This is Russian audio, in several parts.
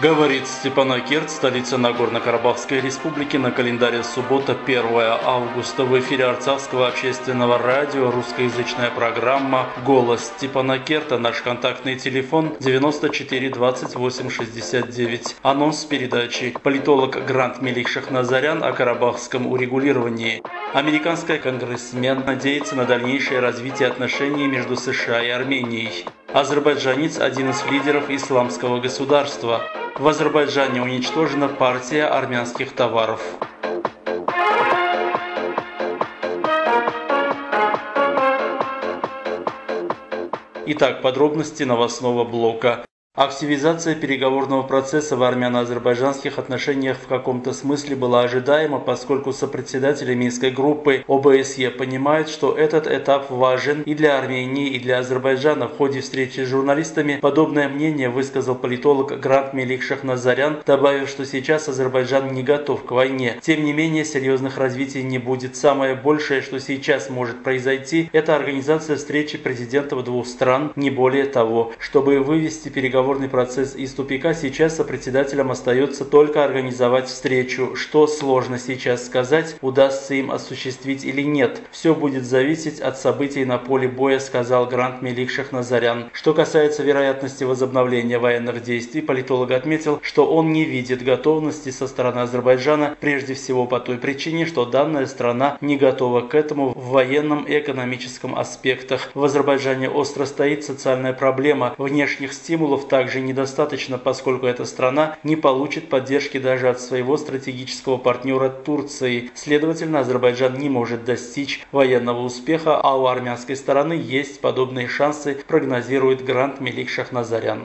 Говорит Степанакерт, столица Нагорно-Карабахской республики, на календаре суббота 1 августа. В эфире Арцахского общественного радио русскоязычная программа «Голос Степанакерта». Наш контактный телефон 94 28 69. Анонс передачи. Политолог Грант Мелик Шахназарян о карабахском урегулировании. Американский конгрессмен надеется на дальнейшее развитие отношений между США и Арменией. Азербайджанец – один из лидеров исламского государства. В Азербайджане уничтожена партия армянских товаров. Итак, подробности новостного блока. Активизация переговорного процесса в армяно-азербайджанских отношениях в каком-то смысле была ожидаема, поскольку сопредседатели Минской группы ОБСЕ понимают, что этот этап важен и для Армении, и для Азербайджана. В ходе встречи с журналистами подобное мнение высказал политолог Грант Мелик Шахназарян, добавив, что сейчас Азербайджан не готов к войне. Тем не менее, серьезных развитий не будет. Самое большее, что сейчас может произойти, это организация встречи президентов двух стран, не более того, чтобы вывести переговоры переговорный процесс из тупика, сейчас сопредседателям остается только организовать встречу. Что сложно сейчас сказать, удастся им осуществить или нет. Все будет зависеть от событий на поле боя, сказал Грант Мелик Шахназарян. Что касается вероятности возобновления военных действий, политолог отметил, что он не видит готовности со стороны Азербайджана, прежде всего по той причине, что данная страна не готова к этому в военном и экономическом аспектах. В Азербайджане остро стоит социальная проблема внешних стимулов также недостаточно, поскольку эта страна не получит поддержки даже от своего стратегического партнера Турции. Следовательно, Азербайджан не может достичь военного успеха, а у армянской стороны есть подобные шансы, прогнозирует Грант Мелик Шахназарян.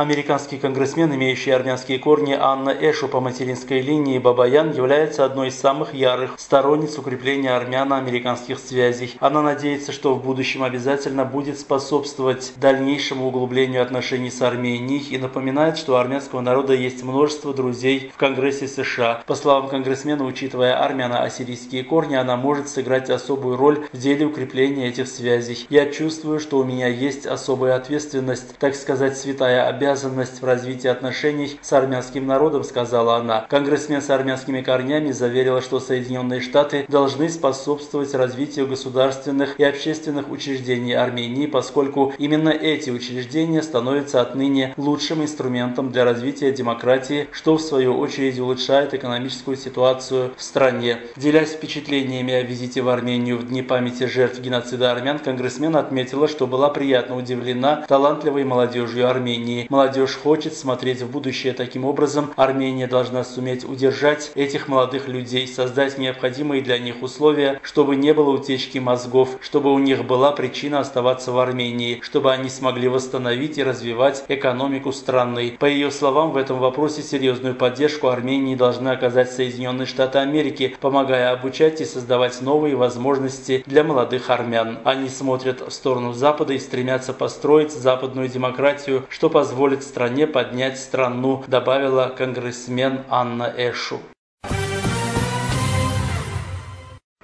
Американский конгрессмен, имеющий армянские корни Анна Эшу по материнской линии Бабаян, является одной из самых ярых сторонниц укрепления армяно-американских связей. Она надеется, что в будущем обязательно будет способствовать дальнейшему углублению отношений с Арменией и напоминает, что у армянского народа есть множество друзей в Конгрессе США. По словам конгрессмена, учитывая армяно-ассирийские корни, она может сыграть особую роль в деле укрепления этих связей. Я чувствую, что у меня есть особая ответственность, так сказать, святая обязанность обязанность в развитии отношений с армянским народом, сказала она. Конгрессмен с армянскими корнями заверила, что Соединенные Штаты должны способствовать развитию государственных и общественных учреждений Армении, поскольку именно эти учреждения становятся отныне лучшим инструментом для развития демократии, что в свою очередь улучшает экономическую ситуацию в стране. Делясь впечатлениями о визите в Армению в дни памяти жертв геноцида армян, конгрессмен отметила, что была приятно удивлена талантливой молодежью Армении. Молодежь хочет смотреть в будущее таким образом. Армения должна суметь удержать этих молодых людей, создать необходимые для них условия, чтобы не было утечки мозгов, чтобы у них была причина оставаться в Армении, чтобы они смогли восстановить и развивать экономику страны. По ее словам, в этом вопросе серьезную поддержку Армении должны оказать Соединенные Штаты Америки, помогая обучать и создавать новые возможности для молодых армян. Они смотрят в сторону Запада и стремятся построить западную демократию, что позволит позволит стране поднять страну, добавила конгрессмен Анна Эшу.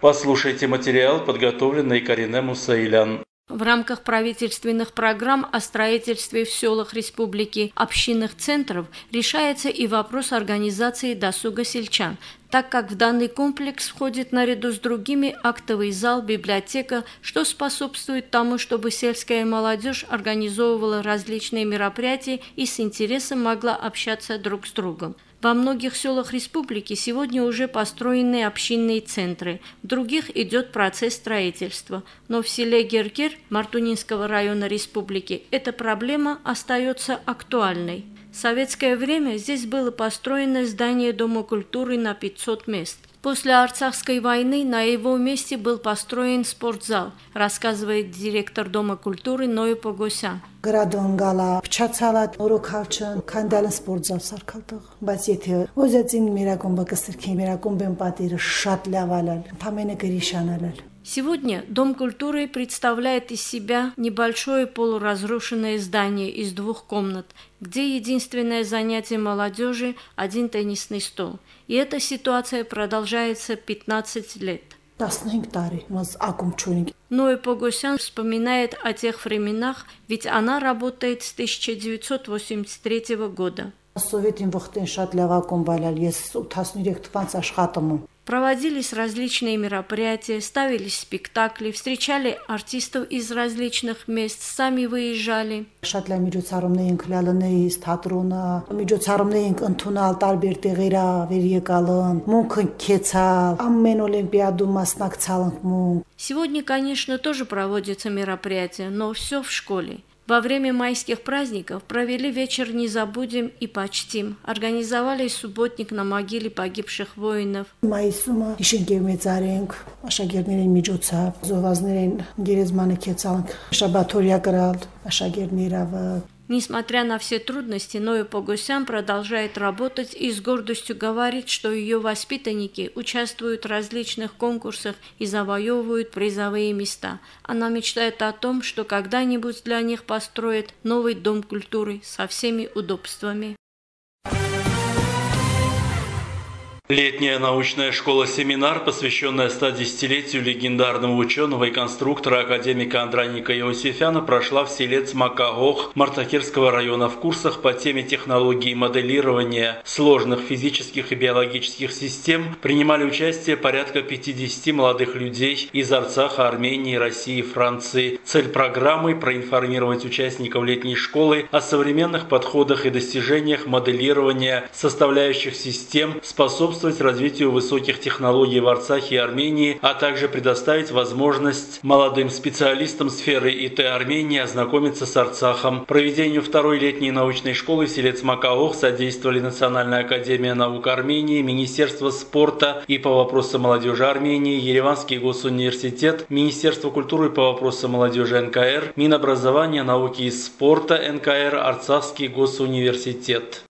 Послушайте материал, подготовленный Карине Мусаилян. В рамках правительственных программ о строительстве в селах республики общинных центров решается и вопрос организации досуга сельчан, так как в данный комплекс входит наряду с другими актовый зал, библиотека, что способствует тому, чтобы сельская молодежь организовывала различные мероприятия и с интересом могла общаться друг с другом. Во многих селах республики сегодня уже построены общинные центры, в других идет процесс строительства. Но в селе Геркер Мартунинского района республики эта проблема остается актуальной. В советское время здесь было построено здание Дома культуры на 500 мест. После Арцахской войны на его месте был построен спортзал, рассказывает директор Дома культуры Ноя Погосян. գրադոն գալա փչացալա օրոքավչն քանդալն սպորտզալ սարքալտող բայց եթե ոզեցին մերակոմբը կսրքի մերակոմբեն պատիրը շատ լավ ալալ թամենը գրիշանալալ Сегодня Дом культуры представляет из себя небольшое полуразрушенное здание из двух комнат, где единственное занятие молодежи – один теннисный стол. И эта ситуация продолжается 15 лет. Но и Погосян вспоминает о тех временах, ведь она работает с 1983 года. Սովետին ողտեն շատ լավակում բայլալ, ես 83 Проводились различные мероприятия, ставились спектакли, встречали артистов из различных мест, сами выезжали. Շատ լավ միջոցառումներ ենք լալնեից թատրոնը, միջոցառումներ ենք ընդունալ տարբեր տեղերա, վեր եկալն, մունքը քեցալ, ամեն օլիմպիադու մասնակցալ ենք Сегодня, конечно, тоже проводятся мероприятия, но все в школе. Во время майских праздников провели вечер «Не забудем и почтим». Организовали субботник на могиле погибших воинов. Մայիսումը իշենքև մեծարենք, աշակերտներին միջոցով, զովազներին գերեզմանը կեցանք, շաբաթորյա կրալ, աշակերտներավը, Несмотря на все трудности, Ноя Погосян продолжает работать и с гордостью говорит, что ее воспитанники участвуют в различных конкурсах и завоевывают призовые места. Она мечтает о том, что когда-нибудь для них построят новый дом культуры со всеми удобствами. Летняя научная школа-семинар, посвященная 110-летию легендарного ученого и конструктора академика Андраника Иосифяна, прошла в селе Цмакагох Мартакирского района в курсах по теме технологии моделирования сложных физических и биологических систем принимали участие порядка 50 молодых людей из Арцаха, Армении, России и Франции. Цель программы – проинформировать участников летней школы о современных подходах и достижениях моделирования составляющих систем, способствующих способствовать развитию высоких технологий в Арцахе и Армении, а также предоставить возможность молодым специалистам сферы ИТ Армении ознакомиться с Арцахом. Проведению второй летней научной школы в селец Макаох содействовали Национальная академия наук Армении, Министерство спорта и по вопросам молодежи Армении, Ереванский госуниверситет, Министерство культуры по вопросам молодежи НКР, Минобразования, науки и спорта НКР, Арцахский госуниверситет.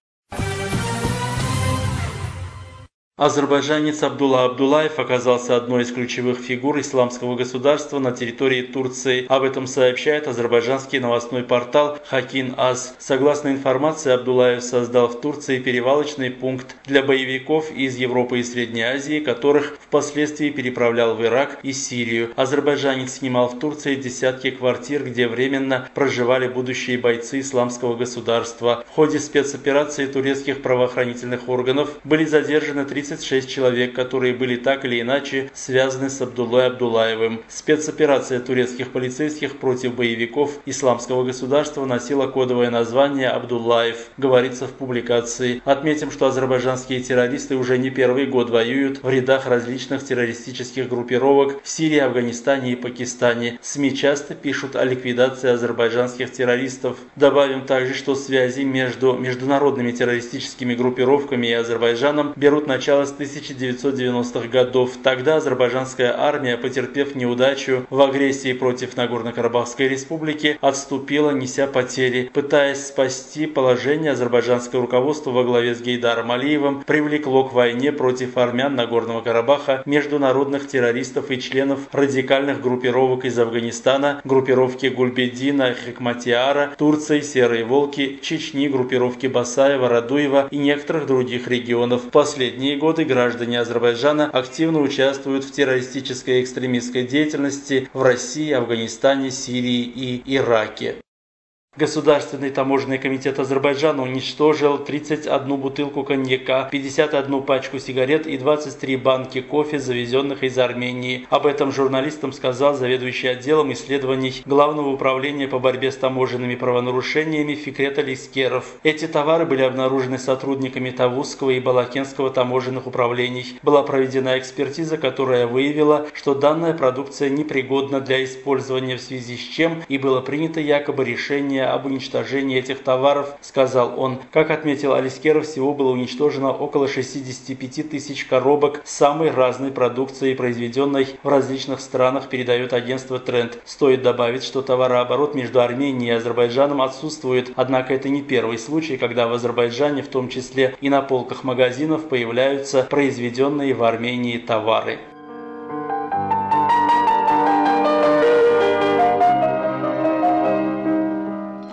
Азербайджанец Абдулла Абдулаев оказался одной из ключевых фигур исламского государства на территории Турции. Об этом сообщает азербайджанский новостной портал Хакин Аз. Согласно информации, Абдулаев создал в Турции перевалочный пункт для боевиков из Европы и Средней Азии, которых впоследствии переправлял в Ирак и Сирию. Азербайджанец снимал в Турции десятки квартир, где временно проживали будущие бойцы исламского государства. В ходе спецоперации турецких правоохранительных органов были задержаны 30 36 человек, которые были так или иначе связаны с Абдуллой Абдулаевым. Спецоперация турецких полицейских против боевиков исламского государства носила кодовое название Абдуллаев, говорится в публикации. Отметим, что азербайджанские террористы уже не первый год воюют в рядах различных террористических группировок в Сирии, Афганистане и Пакистане. СМИ часто пишут о ликвидации азербайджанских террористов. Добавим также, что связи между международными террористическими группировками и Азербайджаном берут начало начала с 1990-х годов. Тогда азербайджанская армия, потерпев неудачу в агрессии против Нагорно-Карабахской республики, отступила, неся потери. Пытаясь спасти положение, азербайджанское руководство во главе с Гейдаром Алиевым привлекло к войне против армян Нагорного Карабаха международных террористов и членов радикальных группировок из Афганистана, группировки Гульбедина, Хикматиара, Турции, Серые Волки, Чечни, группировки Басаева, Радуева и некоторых других регионов. Последние годы годы граждане Азербайджана активно участвуют в террористической и экстремистской деятельности в России, Афганистане, Сирии и Ираке. Государственный таможенный комитет Азербайджана уничтожил 31 бутылку коньяка, 51 пачку сигарет и 23 банки кофе, завезенных из Армении. Об этом журналистам сказал заведующий отделом исследований Главного управления по борьбе с таможенными правонарушениями Фикрет Алискеров. Эти товары были обнаружены сотрудниками Тавузского и Балакенского таможенных управлений. Была проведена экспертиза, которая выявила, что данная продукция непригодна для использования в связи с чем и было принято якобы решение об уничтожении этих товаров, сказал он. Как отметил Алискеров, всего было уничтожено около 65 тысяч коробок самой разной продукции, произведенной в различных странах, передает агентство Тренд. Стоит добавить, что товарооборот между Арменией и Азербайджаном отсутствует, однако это не первый случай, когда в Азербайджане, в том числе и на полках магазинов, появляются произведенные в Армении товары.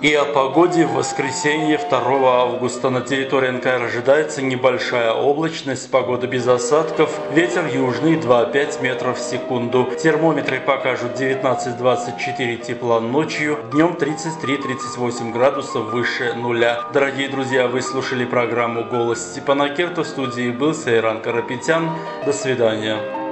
И о погоде в воскресенье 2 августа на территории НКР ожидается небольшая облачность, погода без осадков, ветер южный 2,5 метров в секунду. Термометры покажут 19-24 тепла ночью, днем 33-38 градусов выше нуля. Дорогие друзья, вы слушали программу «Голос Степана Керта». В студии был Сейран Карапетян. До свидания.